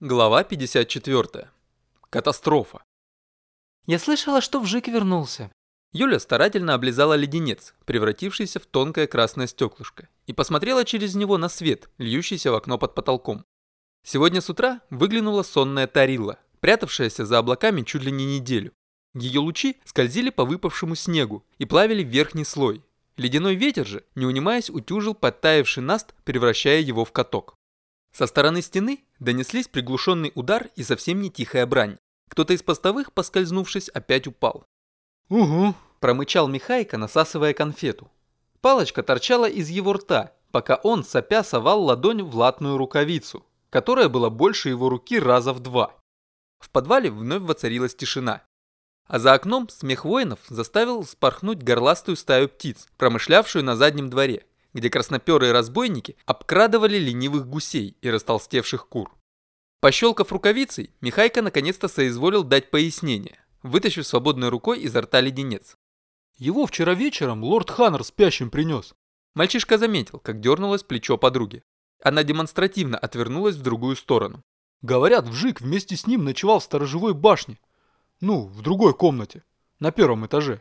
Глава 54. Катастрофа. Я слышала, что Вжик вернулся. Юля старательно облизала леденец, превратившийся в тонкое красное стеклышко, и посмотрела через него на свет, льющийся в окно под потолком. Сегодня с утра выглянула сонная Тарилла, прятавшаяся за облаками чуть ли не неделю. Ее лучи скользили по выпавшему снегу и плавили верхний слой. Ледяной ветер же, не унимаясь, утюжил подтаявший наст, превращая его в каток. Со стороны стены донеслись приглушенный удар и совсем не тихая брань. Кто-то из постовых, поскользнувшись, опять упал. «Угу», – промычал Михайка, насасывая конфету. Палочка торчала из его рта, пока он, сопя, совал ладонь в латную рукавицу, которая была больше его руки раза в два. В подвале вновь воцарилась тишина. А за окном смех воинов заставил спорхнуть горластую стаю птиц, промышлявшую на заднем дворе где красноперые разбойники обкрадывали ленивых гусей и растолстевших кур. Пощелкав рукавицей, Михайка наконец-то соизволил дать пояснение, вытащив свободной рукой изо рта леденец. «Его вчера вечером лорд Ханнер спящим принес». Мальчишка заметил, как дернулось плечо подруги. Она демонстративно отвернулась в другую сторону. «Говорят, Вжик вместе с ним ночевал в сторожевой башне. Ну, в другой комнате, на первом этаже.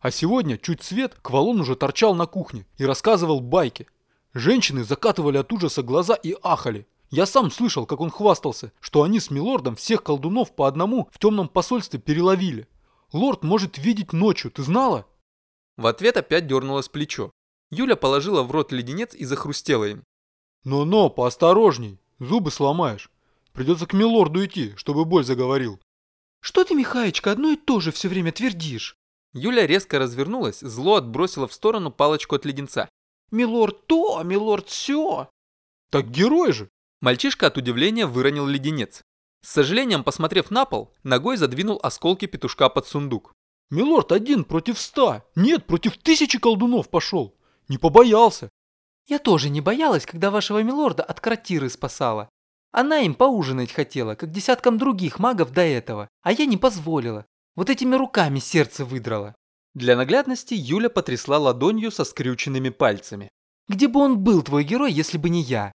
А сегодня, чуть свет, Квалон уже торчал на кухне и рассказывал байки. Женщины закатывали от ужаса глаза и ахали. Я сам слышал, как он хвастался, что они с Милордом всех колдунов по одному в темном посольстве переловили. Лорд может видеть ночью, ты знала? В ответ опять дернулось плечо. Юля положила в рот леденец и захрустела им. Но-но, поосторожней, зубы сломаешь. Придется к Милорду идти, чтобы боль заговорил. Что ты, Михаечка, одно и то же все время твердишь? Юля резко развернулась, зло отбросила в сторону палочку от леденца. «Милорд то, а милорд все!» «Так герой же!» Мальчишка от удивления выронил леденец. С сожалением, посмотрев на пол, ногой задвинул осколки петушка под сундук. «Милорд один против ста! Нет, против тысячи колдунов пошел! Не побоялся!» «Я тоже не боялась, когда вашего милорда от кротиры спасала. Она им поужинать хотела, как десяткам других магов до этого, а я не позволила. Вот этими руками сердце выдрала. Для наглядности Юля потрясла ладонью со скрюченными пальцами. Где бы он был, твой герой, если бы не я?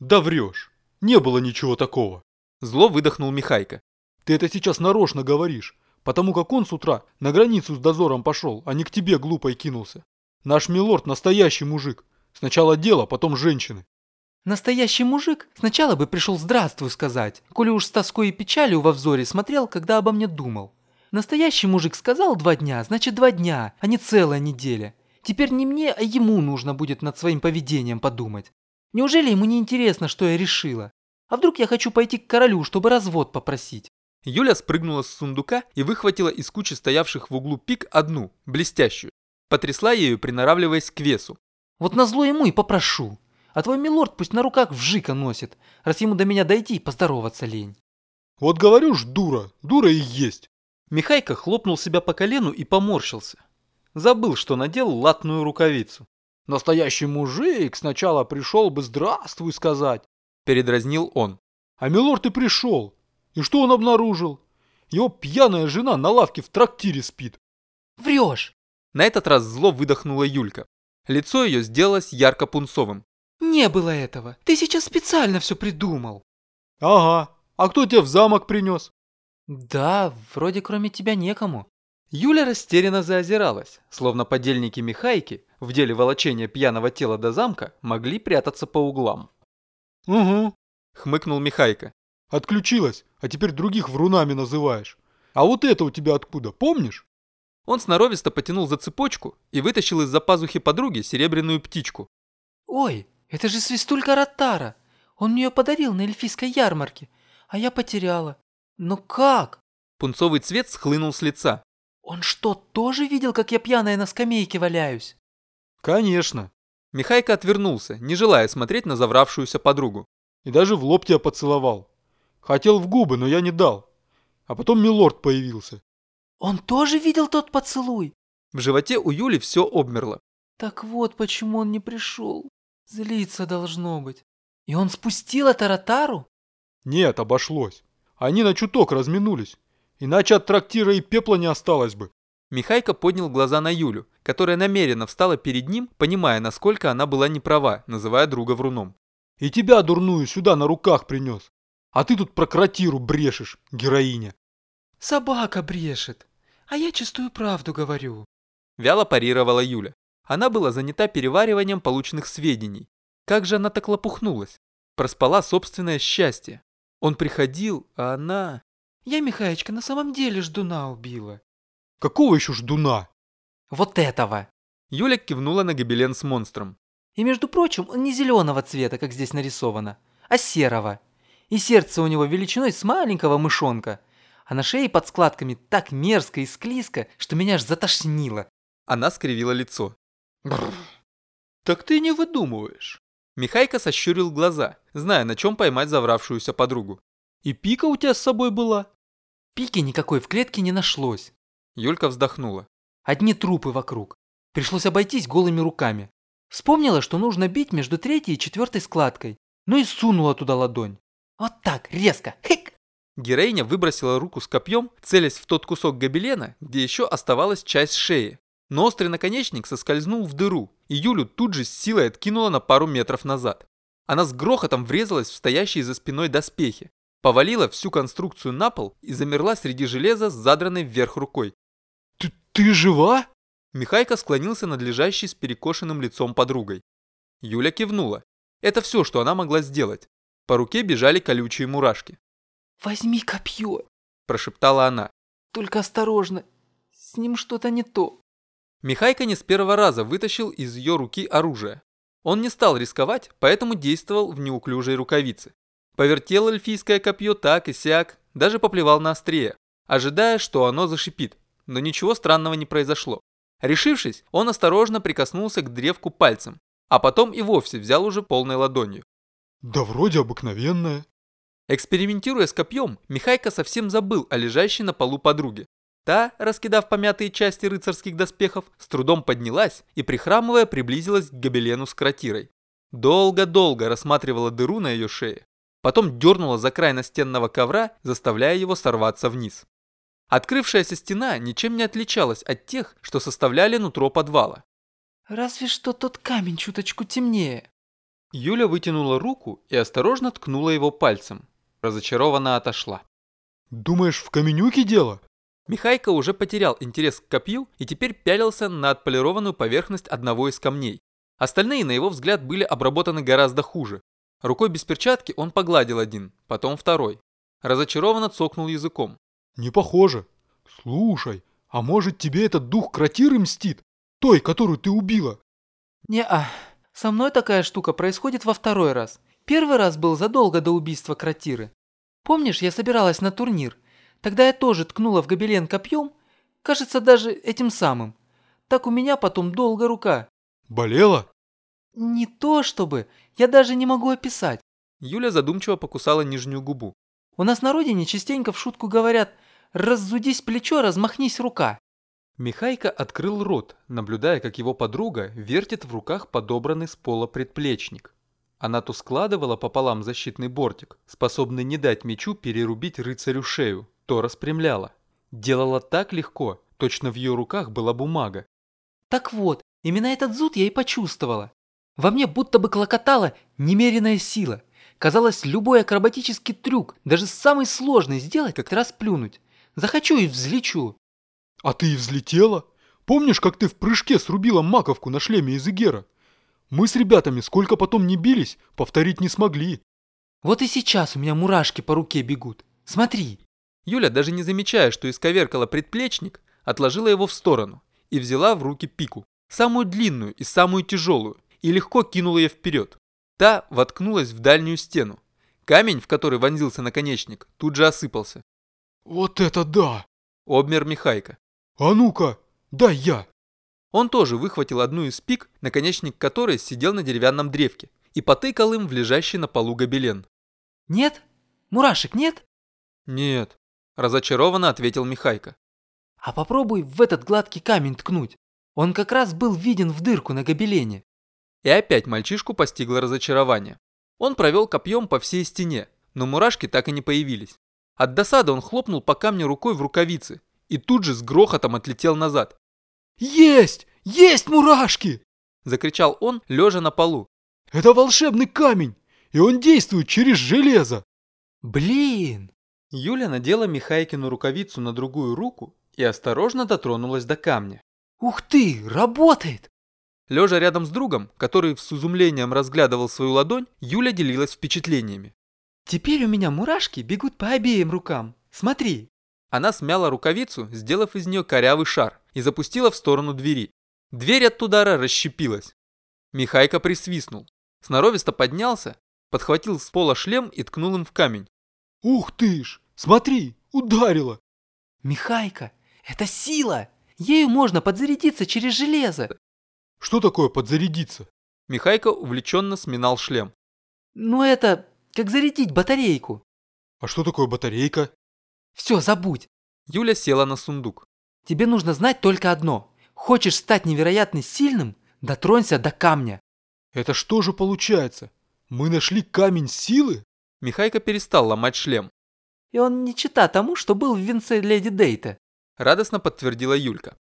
Да врешь. Не было ничего такого. Зло выдохнул Михайка. Ты это сейчас нарочно говоришь, потому как он с утра на границу с дозором пошел, а не к тебе глупой кинулся. Наш милорд настоящий мужик. Сначала дело, потом женщины. Настоящий мужик сначала бы пришел здравствуй сказать, коли уж с тоской и печалью во взоре смотрел, когда обо мне думал. Настоящий мужик сказал два дня, значит два дня, а не целая неделя. Теперь не мне, а ему нужно будет над своим поведением подумать. Неужели ему не интересно, что я решила? А вдруг я хочу пойти к королю, чтобы развод попросить? Юля спрыгнула с сундука и выхватила из кучи стоявших в углу пик одну, блестящую. Потрясла ею, приноравливаясь к весу. Вот назло ему и попрошу. А твой милорд пусть на руках вжика носит, раз ему до меня дойти и поздороваться лень. Вот говорю ж, дура, дура и есть. Михайка хлопнул себя по колену и поморщился. Забыл, что надел латную рукавицу. «Настоящий мужик сначала пришел бы здравствуй сказать», – передразнил он. «А милорд и пришел. И что он обнаружил? Его пьяная жена на лавке в трактире спит». «Врешь!» На этот раз зло выдохнула Юлька. Лицо ее сделалось ярко-пунцовым. «Не было этого. Ты сейчас специально все придумал». «Ага. А кто тебя в замок принес?» «Да, вроде кроме тебя некому». Юля растерянно заозиралась, словно подельники Михайки в деле волочения пьяного тела до замка могли прятаться по углам. «Угу», — хмыкнул Михайка. «Отключилась, а теперь других врунами называешь. А вот это у тебя откуда, помнишь?» Он сноровисто потянул за цепочку и вытащил из-за пазухи подруги серебряную птичку. «Ой, это же свистулька Ротара! Он мне ее подарил на эльфийской ярмарке, а я потеряла. «Но как?» Пунцовый цвет схлынул с лица. «Он что, тоже видел, как я пьяная на скамейке валяюсь?» «Конечно». Михайка отвернулся, не желая смотреть на завравшуюся подругу. «И даже в лоб тебя поцеловал. Хотел в губы, но я не дал. А потом милорд появился». «Он тоже видел тот поцелуй?» В животе у Юли все обмерло. «Так вот почему он не пришел. Злиться должно быть. И он спустил это Ротару?» «Нет, обошлось. Они на чуток разминулись. Иначе от трактира и пепла не осталось бы. Михайка поднял глаза на Юлю, которая намеренно встала перед ним, понимая, насколько она была неправа, называя друга вруном. «И тебя, дурную, сюда на руках принес. А ты тут про кротиру брешешь, героиня. Собака брешет, а я чистую правду говорю. Вяло парировала Юля. Она была занята перевариванием полученных сведений. Как же она так лопухнулась? Проспала собственное счастье. Он приходил, а она... Я, Михаечка, на самом деле ждуна убила. Какого еще ждуна? Вот этого. Юля кивнула на гобелен с монстром. И между прочим, он не зеленого цвета, как здесь нарисовано, а серого. И сердце у него величиной с маленького мышонка. А на шее под складками так мерзко и склизко, что меня аж затошнило. Она скривила лицо. «Так ты не выдумываешь». Михайка сощурил глаза, зная, на чем поймать завравшуюся подругу. «И пика у тебя с собой была?» Пики никакой в клетке не нашлось. Юлька вздохнула. Одни трупы вокруг. Пришлось обойтись голыми руками. Вспомнила, что нужно бить между третьей и четвертой складкой. Ну и сунула туда ладонь. Вот так, резко. Хик! Героиня выбросила руку с копьем, целясь в тот кусок гобелена, где еще оставалась часть шеи. Но острый наконечник соскользнул в дыру, и Юлю тут же с силой откинула на пару метров назад. Она с грохотом врезалась в стоящие за спиной доспехи, повалила всю конструкцию на пол и замерла среди железа с задранной вверх рукой. Ты, ты жива? Михайка склонился над лежащей с перекошенным лицом подругой. Юля кивнула. Это все, что она могла сделать. По руке бежали колючие мурашки. «Возьми копье», – прошептала она. «Только осторожно, с ним что-то не то». Михайка не с первого раза вытащил из ее руки оружие. Он не стал рисковать, поэтому действовал в неуклюжей рукавице. Повертел эльфийское копье так и сяк, даже поплевал на острие, ожидая, что оно зашипит, но ничего странного не произошло. Решившись, он осторожно прикоснулся к древку пальцем, а потом и вовсе взял уже полной ладонью. Да вроде обыкновенная. Экспериментируя с копьем, Михайка совсем забыл о лежащей на полу подруге. Та, раскидав помятые части рыцарских доспехов, с трудом поднялась и, прихрамывая, приблизилась к гобелену с кротирой. Долго-долго рассматривала дыру на ее шее, потом дернула за край настенного ковра, заставляя его сорваться вниз. Открывшаяся стена ничем не отличалась от тех, что составляли нутро подвала. «Разве что тот камень чуточку темнее». Юля вытянула руку и осторожно ткнула его пальцем. Разочарованно отошла. «Думаешь, в каменюке дело?» Михайка уже потерял интерес к копью и теперь пялился на отполированную поверхность одного из камней. Остальные, на его взгляд, были обработаны гораздо хуже. Рукой без перчатки он погладил один, потом второй. Разочарованно цокнул языком. «Не похоже. Слушай, а может тебе этот дух кротиры мстит? Той, которую ты убила?» «Не-а. Со мной такая штука происходит во второй раз. Первый раз был задолго до убийства кротиры. Помнишь, я собиралась на турнир – Тогда я тоже ткнула в гобелен копьем, кажется, даже этим самым. Так у меня потом долго рука. Болела? Не то чтобы, я даже не могу описать. Юля задумчиво покусала нижнюю губу. У нас на родине частенько в шутку говорят «раззудись плечо, размахнись рука». Михайка открыл рот, наблюдая, как его подруга вертит в руках подобранный с пола предплечник. Она то складывала пополам защитный бортик, способный не дать мечу перерубить рыцарю шею, то распрямляла. Делала так легко, точно в ее руках была бумага. Так вот, именно этот зуд я и почувствовала. Во мне будто бы клокотала немеренная сила. Казалось, любой акробатический трюк, даже самый сложный, сделать как-то раз плюнуть. Захочу и взлечу. А ты и взлетела? Помнишь, как ты в прыжке срубила маковку на шлеме из Игера? Мы с ребятами сколько потом не бились, повторить не смогли. Вот и сейчас у меня мурашки по руке бегут. Смотри. Юля, даже не замечая, что исковеркала предплечник, отложила его в сторону и взяла в руки пику, самую длинную и самую тяжелую, и легко кинула ее вперед. Та воткнулась в дальнюю стену. Камень, в который вонзился наконечник, тут же осыпался. «Вот это да!» – обмер Михайка. «А ну-ка, дай я!» Он тоже выхватил одну из пик, наконечник которой сидел на деревянном древке, и потыкал им в лежащий на полу гобелен. «Нет? Мурашек нет?» «Нет», разочарованно ответил Михайка. А попробуй в этот гладкий камень ткнуть. Он как раз был виден в дырку на гобелене. И опять мальчишку постигло разочарование. Он провел копьем по всей стене, но мурашки так и не появились. От досады он хлопнул по камню рукой в рукавице и тут же с грохотом отлетел назад. «Есть! Есть мурашки!» Закричал он, лежа на полу. «Это волшебный камень, и он действует через железо!» Блин! Юля надела Михайкину рукавицу на другую руку и осторожно дотронулась до камня. Ух ты, работает! Лежа рядом с другом, который с изумлением разглядывал свою ладонь, Юля делилась впечатлениями. Теперь у меня мурашки бегут по обеим рукам. Смотри. Она смяла рукавицу, сделав из нее корявый шар, и запустила в сторону двери. Дверь от удара расщепилась. Михайка присвистнул. Сноровисто поднялся, подхватил с пола шлем и ткнул им в камень. Ух ты ж, смотри, ударило. Михайка, это сила! Ею можно подзарядиться через железо. Что такое подзарядиться? Михайка увлеченно сминал шлем. Ну это, как зарядить батарейку. А что такое батарейка? Все, забудь. Юля села на сундук. Тебе нужно знать только одно. Хочешь стать невероятно сильным? Дотронься до камня. Это что же получается? Мы нашли камень силы? Михайка перестал ломать шлем. И он не чита тому, что был в венце леди Дейта. Радостно подтвердила Юлька.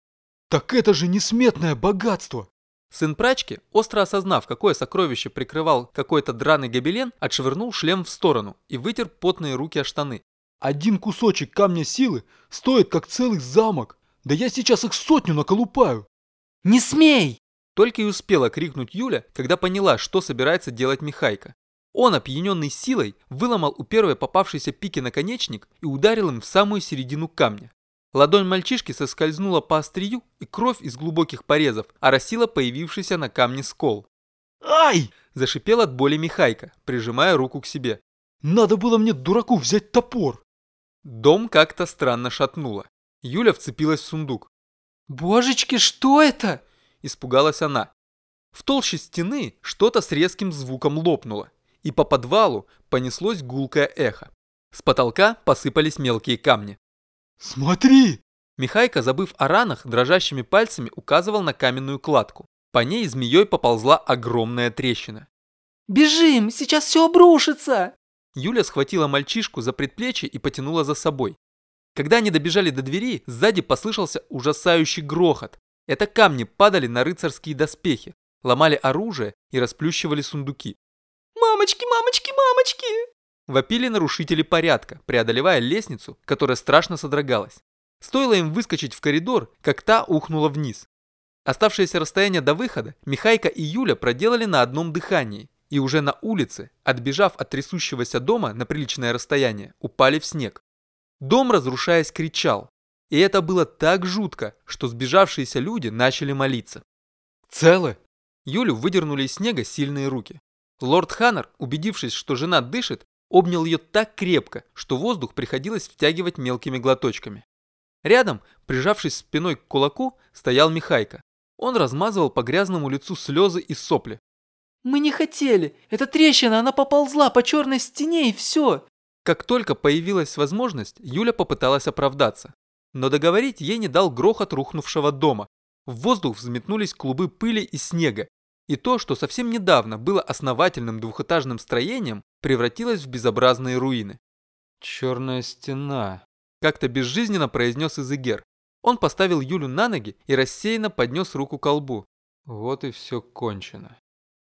Так это же несметное богатство! Сын прачки, остро осознав, какое сокровище прикрывал какой-то драный гобелен, отшвырнул шлем в сторону и вытер потные руки о штаны. Один кусочек камня силы стоит как целый замок. Да я сейчас их сотню наколупаю. Не смей! Только и успела крикнуть Юля, когда поняла, что собирается делать Михайка. Он, опьяненный силой, выломал у первой попавшейся пики наконечник и ударил им в самую середину камня. Ладонь мальчишки соскользнула по острию, и кровь из глубоких порезов оросила появившийся на камне скол. Ай! Зашипел от боли Михайка, прижимая руку к себе. Надо было мне, дураку, взять топор. Дом как-то странно шатнуло. Юля вцепилась в сундук. Божечки, что это? Испугалась она. В толще стены что-то с резким звуком лопнуло, и по подвалу понеслось гулкое эхо. С потолка посыпались мелкие камни. Смотри! Михайка, забыв о ранах, дрожащими пальцами указывал на каменную кладку. По ней змеей поползла огромная трещина. Бежим, сейчас все обрушится! Юля схватила мальчишку за предплечье и потянула за собой. Когда они добежали до двери, сзади послышался ужасающий грохот. Это камни падали на рыцарские доспехи, ломали оружие и расплющивали сундуки. «Мамочки, мамочки, мамочки!» Вопили нарушители порядка, преодолевая лестницу, которая страшно содрогалась. Стоило им выскочить в коридор, как та ухнула вниз. Оставшееся расстояние до выхода Михайка и Юля проделали на одном дыхании, и уже на улице, отбежав от трясущегося дома на приличное расстояние, упали в снег. Дом, разрушаясь, кричал. И это было так жутко, что сбежавшиеся люди начали молиться. Целы? Юлю выдернули из снега сильные руки. Лорд Ханнер, убедившись, что жена дышит, обнял ее так крепко, что воздух приходилось втягивать мелкими глоточками. Рядом, прижавшись спиной к кулаку, стоял Михайка. Он размазывал по грязному лицу слезы и сопли. «Мы не хотели. Эта трещина, она поползла по черной стене и все». Как только появилась возможность, Юля попыталась оправдаться. Но договорить ей не дал грохот рухнувшего дома. В воздух взметнулись клубы пыли и снега, и то, что совсем недавно было основательным двухэтажным строением, превратилось в безобразные руины. «Черная стена», – как-то безжизненно произнес Изегер. Он поставил Юлю на ноги и рассеянно поднес руку к колбу. Вот и все кончено.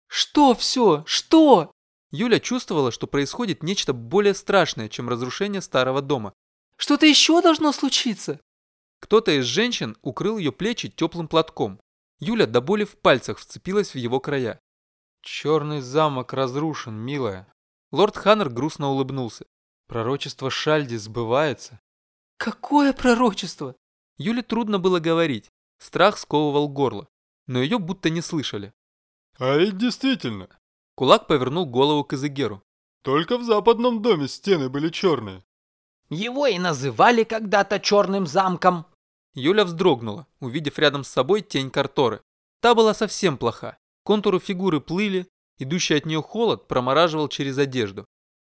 «Что все? Что?» Юля чувствовала, что происходит нечто более страшное, чем разрушение старого дома. «Что-то еще должно случиться?» Кто-то из женщин укрыл ее плечи теплым платком. Юля до боли в пальцах вцепилась в его края. «Черный замок разрушен, милая». Лорд Ханнер грустно улыбнулся. «Пророчество Шальди сбывается». «Какое пророчество?» Юле трудно было говорить. Страх сковывал горло. Но ее будто не слышали. «А ведь действительно». Кулак повернул голову к Изегеру. «Только в западном доме стены были черные». «Его и называли когда-то черным замком», Юля вздрогнула, увидев рядом с собой тень Карторы. Та была совсем плоха. Контуры фигуры плыли, идущий от нее холод промораживал через одежду.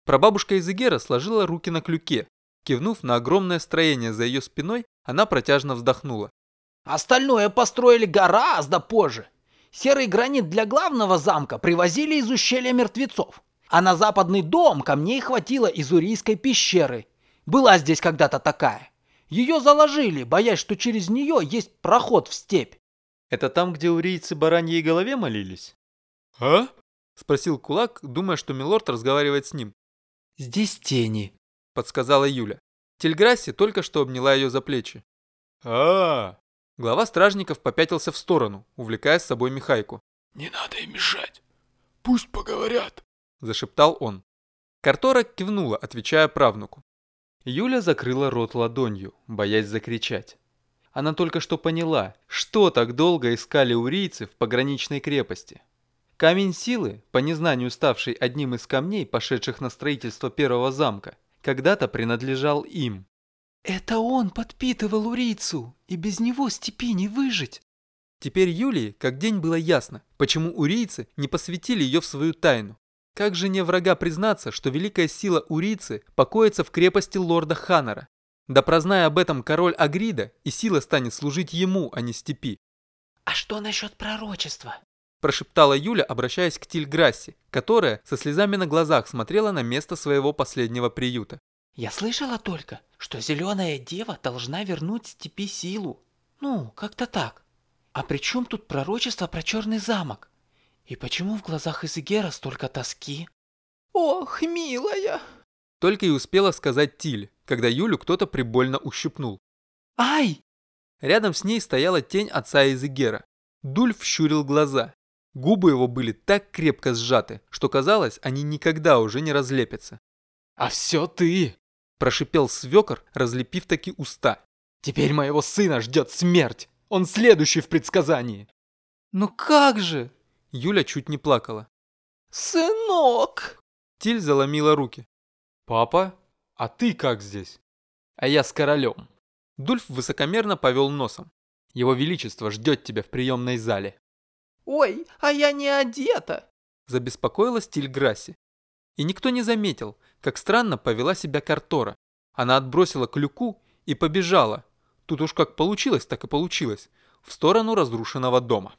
Прабабушка Изегера сложила руки на клюке. Кивнув на огромное строение за ее спиной, она протяжно вздохнула. «Остальное построили гораздо позже. Серый гранит для главного замка привозили из ущелья мертвецов. А на западный дом камней хватило из Урийской пещеры. Была здесь когда-то такая. Ее заложили, боясь, что через нее есть проход в степь. Это там, где урийцы бараньей голове молились? А? Спросил кулак, думая, что Милорд разговаривает с ним. Здесь тени. подсказала Юля. Тельграсси только что обняла ее за плечи. А, Глава стражников попятился в сторону, увлекая с собой Михайку. Не надо им мешать. Пусть поговорят. Зашептал он. Картора кивнула, отвечая правнуку. Юля закрыла рот ладонью, боясь закричать. Она только что поняла, что так долго искали урийцы в пограничной крепости. Камень силы, по незнанию ставший одним из камней, пошедших на строительство первого замка, когда-то принадлежал им. Это он подпитывал урийцу, и без него степи не выжить. Теперь Юлии как день было ясно, почему урийцы не посвятили ее в свою тайну. Как же не врага признаться, что великая сила урийцы покоится в крепости лорда Ханнера? Да прозная об этом король Агрида, и сила станет служить ему, а не степи. А что насчет пророчества? Прошептала Юля, обращаясь к Тильграсси, которая со слезами на глазах смотрела на место своего последнего приюта. Я слышала только, что зеленая дева должна вернуть степи силу. Ну, как-то так. А при чем тут пророчество про черный замок? И почему в глазах Изегера столько тоски? Ох, милая. Только и успела сказать Тиль, когда Юлю кто-то прибольно ущипнул. Ай! Рядом с ней стояла тень отца Изегера. Дульф щурил глаза. Губы его были так крепко сжаты, что казалось, они никогда уже не разлепятся. А все ты. Прошипел свекор, разлепив таки уста. Теперь моего сына ждет смерть. Он следующий в предсказании. Ну как же? Юля чуть не плакала. Сынок. Тиль заломила руки. Папа, а ты как здесь? А я с королем. Дульф высокомерно повел носом. Его величество ждет тебя в приемной зале. Ой, а я не одета. Забеспокоилась Тиль Грасси. И никто не заметил, как странно повела себя Картора. Она отбросила клюку и побежала. Тут уж как получилось, так и получилось. В сторону разрушенного дома.